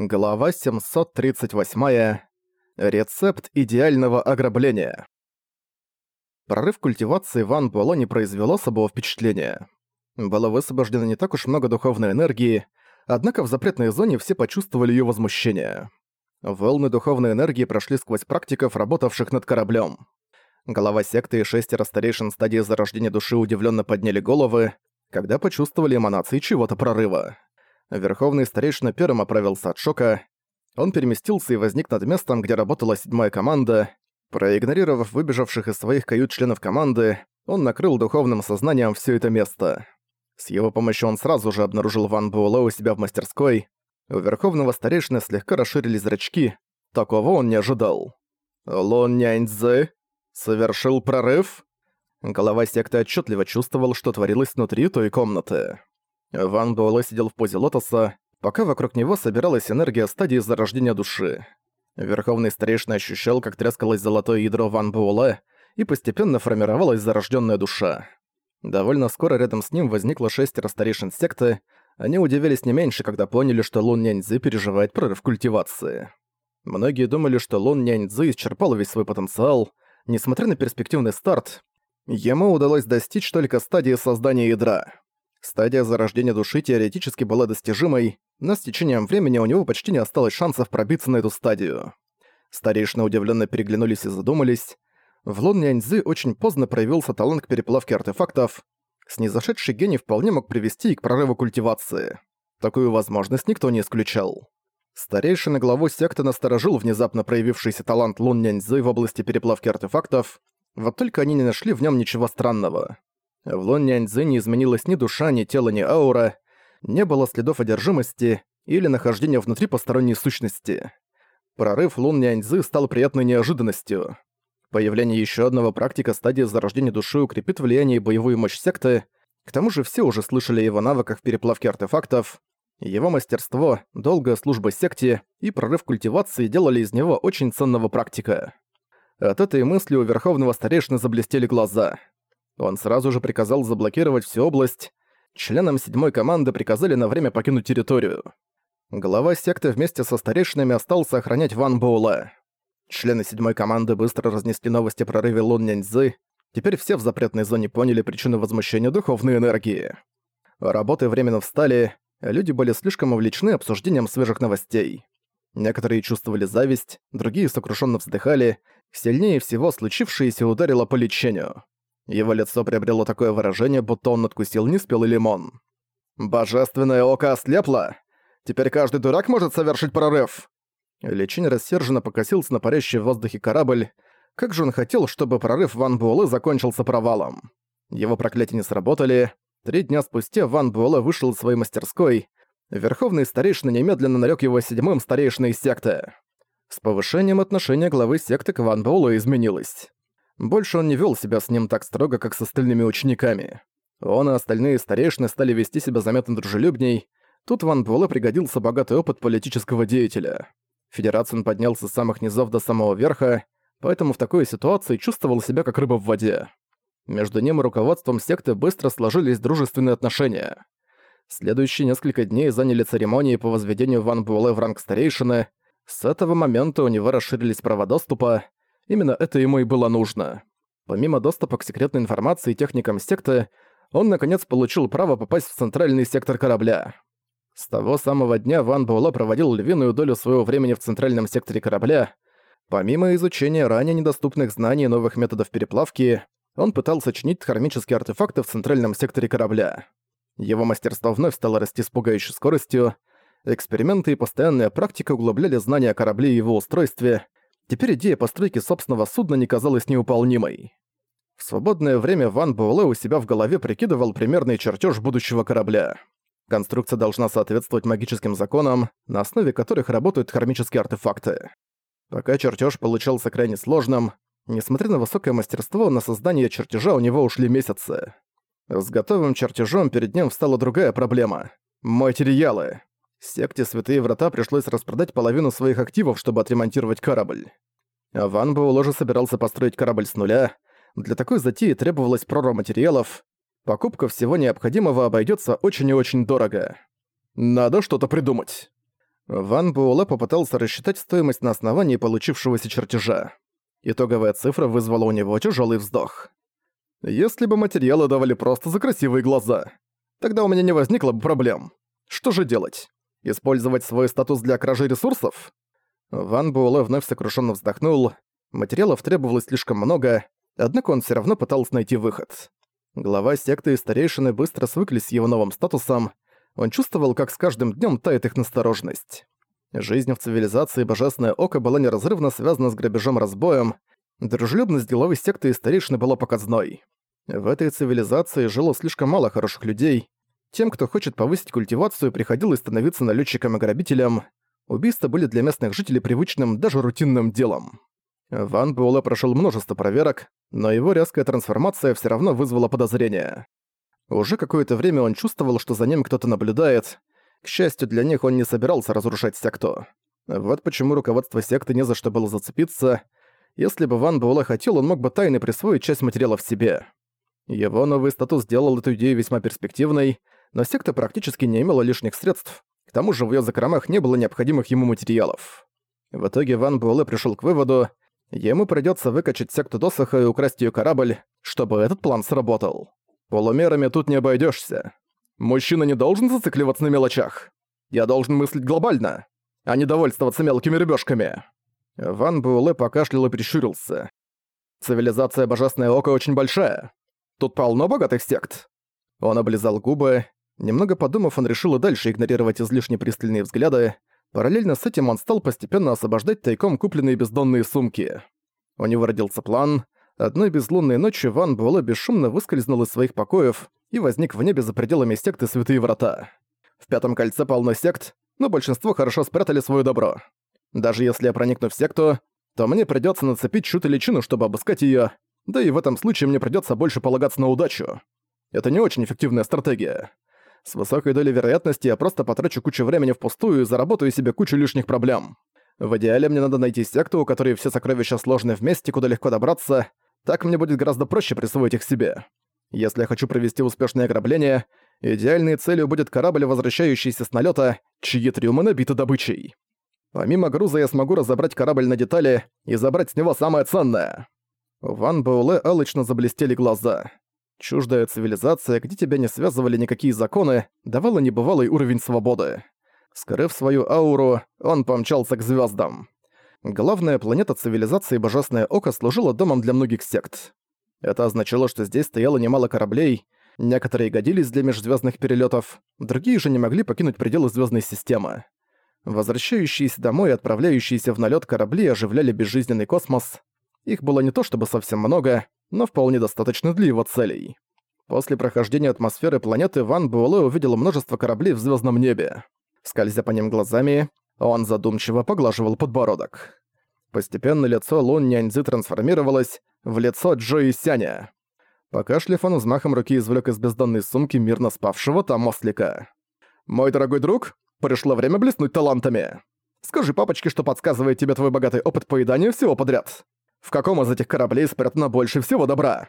Глава 738. Рецепт идеального ограбления. Прорыв культивации Ван Буэлло не произвел особого впечатления. Было высвобождено не так уж много духовной энергии, однако в запретной зоне все почувствовали ее возмущение. Волны духовной энергии прошли сквозь практиков, работавших над кораблем. Голова секты и шестеро старейшин стадии зарождения души удивленно подняли головы, когда почувствовали эманации чего-то прорыва. Верховный старейшина первым оправился от шока. Он переместился и возник над местом, где работала седьмая команда. Проигнорировав выбежавших из своих кают членов команды, он накрыл духовным сознанием все это место. С его помощью он сразу же обнаружил Ван Буэлэ у себя в мастерской. У Верховного Старейшины слегка расширились зрачки. Такого он не ожидал. Лон Няньцзы совершил прорыв? Голова секты отчетливо чувствовал, что творилось внутри той комнаты. Ван Буэлэ сидел в позе лотоса, пока вокруг него собиралась энергия стадии зарождения души. Верховный старейшина ощущал, как трескалось золотое ядро Ван Буэлэ, и постепенно формировалась зарожденная душа. Довольно скоро рядом с ним возникло шестеро старейшин секты, они удивились не меньше, когда поняли, что Лун Няньцзы переживает прорыв культивации. Многие думали, что Лун Няньцзы исчерпал весь свой потенциал. Несмотря на перспективный старт, ему удалось достичь только стадии создания ядра. Стадия зарождения души теоретически была достижимой, но с течением времени у него почти не осталось шансов пробиться на эту стадию. Старейшины удивленно переглянулись и задумались. В Лун Няньзы очень поздно проявился талант к переплавке артефактов. Снизошедший гений вполне мог привести и к прорыву культивации. Такую возможность никто не исключал. Старейшина главу секты насторожил внезапно проявившийся талант Лун Няньзы в области переплавки артефактов, вот только они не нашли в нем ничего странного. В Лун Няньцзы не изменилась ни душа, ни тело, ни аура, не было следов одержимости или нахождения внутри посторонней сущности. Прорыв Лун Няньцзы стал приятной неожиданностью. Появление еще одного практика стадии зарождения души укрепит влияние и боевую мощь секты, к тому же все уже слышали о его навыках в переплавке артефактов, его мастерство, долгая служба секте и прорыв культивации делали из него очень ценного практика. От этой мысли у Верховного Старейшины заблестели глаза – он сразу же приказал заблокировать всю область. Членам седьмой команды приказали на время покинуть территорию. Глава секты вместе со старейшинами остался охранять Ван Боула. Члены седьмой команды быстро разнесли новости о прорыве Лун Няньзы. Теперь все в запретной зоне поняли причину возмущения духовной энергии. Работы временно встали, люди были слишком увлечены обсуждением свежих новостей. Некоторые чувствовали зависть, другие сокрушенно вздыхали, сильнее всего случившееся ударило по лечению. Его лицо приобрело такое выражение, будто он надкусил неспелый лимон. «Божественное око ослепло! Теперь каждый дурак может совершить прорыв!» Личин рассерженно покосился на парящий в воздухе корабль. Как же он хотел, чтобы прорыв Ван Буэлэ закончился провалом. Его проклятия не сработали. Три дня спустя Ван Буэлэ вышел из своей мастерской. Верховный старейшина немедленно нарек его седьмым старейшиной секты. С повышением отношения главы секты к Ван Буэлэ изменилось. Больше он не вел себя с ним так строго, как с остальными учениками. Он и остальные старейшины стали вести себя заметно дружелюбней. Тут Ван Буэлэ пригодился богатый опыт политического деятеля. Федерацию он поднялся с самых низов до самого верха, поэтому в такой ситуации чувствовал себя как рыба в воде. Между ним и руководством секты быстро сложились дружественные отношения. Следующие несколько дней заняли церемонии по возведению Ван Буэлэ в ранг старейшины. С этого момента у него расширились права доступа, Именно это ему и было нужно. Помимо доступа к секретной информации и техникам секты, он наконец получил право попасть в центральный сектор корабля. С того самого дня Ван Буэлло проводил львиную долю своего времени в центральном секторе корабля. Помимо изучения ранее недоступных знаний и новых методов переплавки, он пытался чинить хромические артефакты в центральном секторе корабля. Его мастерство вновь стало расти с пугающей скоростью. Эксперименты и постоянная практика углубляли знания о корабле и его устройстве, Теперь идея постройки собственного судна не казалась неуполнимой. В свободное время Ван Буэлэ у себя в голове прикидывал примерный чертеж будущего корабля. Конструкция должна соответствовать магическим законам, на основе которых работают хромические артефакты. Пока чертеж получался крайне сложным, несмотря на высокое мастерство, на создание чертежа у него ушли месяцы. С готовым чертежом перед ним встала другая проблема — материалы. Секте Святые Врата пришлось распродать половину своих активов, чтобы отремонтировать корабль. А Ван Буэлло собирался построить корабль с нуля. Для такой затеи требовалась прорва материалов. Покупка всего необходимого обойдется очень и очень дорого. Надо что-то придумать. Ван Буэлэ попытался рассчитать стоимость на основании получившегося чертежа. Итоговая цифра вызвала у него тяжелый вздох. Если бы материалы давали просто за красивые глаза, тогда у меня не возникло бы проблем. Что же делать? Использовать свой статус для кражи ресурсов? Ван Буэлэ вновь сокрушенно вздохнул. Материалов требовалось слишком много, однако он все равно пытался найти выход. Глава секты и старейшины быстро свыклись с его новым статусом. Он чувствовал, как с каждым днем тает их настороженность. Жизнь в цивилизации Божественное Око была неразрывно связана с грабежом-разбоем, дружелюбность деловой секты и старейшины была показной. В этой цивилизации жило слишком мало хороших людей. Тем, кто хочет повысить культивацию, приходилось становиться налетчиком и грабителем. Убийства были для местных жителей привычным, даже рутинным делом. Ван Буэлэ прошел множество проверок, но его резкая трансформация все равно вызвала подозрения. Уже какое-то время он чувствовал, что за ним кто-то наблюдает, к счастью для них, он не собирался разрушать секту. Вот почему руководство секты не за что было зацепиться. Если бы Ван Буэлэ хотел, он мог бы тайно присвоить часть материалов себе. Его новый статус сделал эту идею весьма перспективной, но секта практически не имела лишних средств, к тому же в её закромах не было необходимых ему материалов. В итоге Ван Буэлэ пришёл к выводу, ему придётся выкачать секту досуха и украсть её корабль, чтобы этот план сработал. Полумерами тут не обойдёшься. Мужчина не должен зацикливаться на мелочах. Я должен мыслить глобально, а не довольствоваться мелкими рыбешками. Ван Буэлэ покашлял и прищурился. Цивилизация Божественное Око очень большая. Тут полно богатых сект. Он облизал губы. Немного подумав, он решил и дальше игнорировать излишне пристальные взгляды. Параллельно с этим он стал постепенно освобождать тайком купленные бездонные сумки. У него родился план. Одной безлунной ночью Ван Буэлэ бесшумно выскользнул из своих покоев и возник в небе за пределами секты Святые Врата. В Пятом Кольце полно сект, но большинство хорошо спрятали свое добро. Даже если я проникну в секту, то мне придётся нацепить и личину, чтобы обыскать её, да и в этом случае мне придётся больше полагаться на удачу. Это не очень эффективная стратегия. С высокой долей вероятности я просто потрачу кучу времени впустую и заработаю себе кучу лишних проблем. В идеале мне надо найти секту, у которой все сокровища сложны вместе, куда легко добраться, так мне будет гораздо проще присвоить их себе. Если я хочу провести успешное ограбление, идеальной целью будет корабль, возвращающийся с налета, чьи трюмы набиты добычей. Помимо груза я смогу разобрать корабль на детали и забрать с него самое ценное. У Ван Бауле алычно заблестели глаза. Чуждая цивилизация, где тебя не связывали никакие законы, давала небывалый уровень свободы. Скрыв свою ауру, он помчался к звездам. Главная планета цивилизации Божественное Око служила домом для многих сект. Это означало, что здесь стояло немало кораблей, некоторые годились для межзвездных перелетов, другие же не могли покинуть пределы звездной системы. Возвращающиеся домой и отправляющиеся в налет корабли оживляли безжизненный космос. Их было не то чтобы совсем много, но вполне достаточно для его целей. После прохождения атмосферы планеты Ван Буэлэ увидел множество кораблей в звездном небе. Скользя по ним глазами, он задумчиво поглаживал подбородок. Постепенно лицо Лун Няньзы трансформировалось в лицо Джои Сяня. Покашляв, он взмахом руки извлек из бездонной сумки мирно спавшего там ослика. «Мой дорогой друг, пришло время блеснуть талантами. Скажи папочке, что подсказывает тебе твой богатый опыт поедания всего подряд. В каком из этих кораблей спрятано больше всего добра?»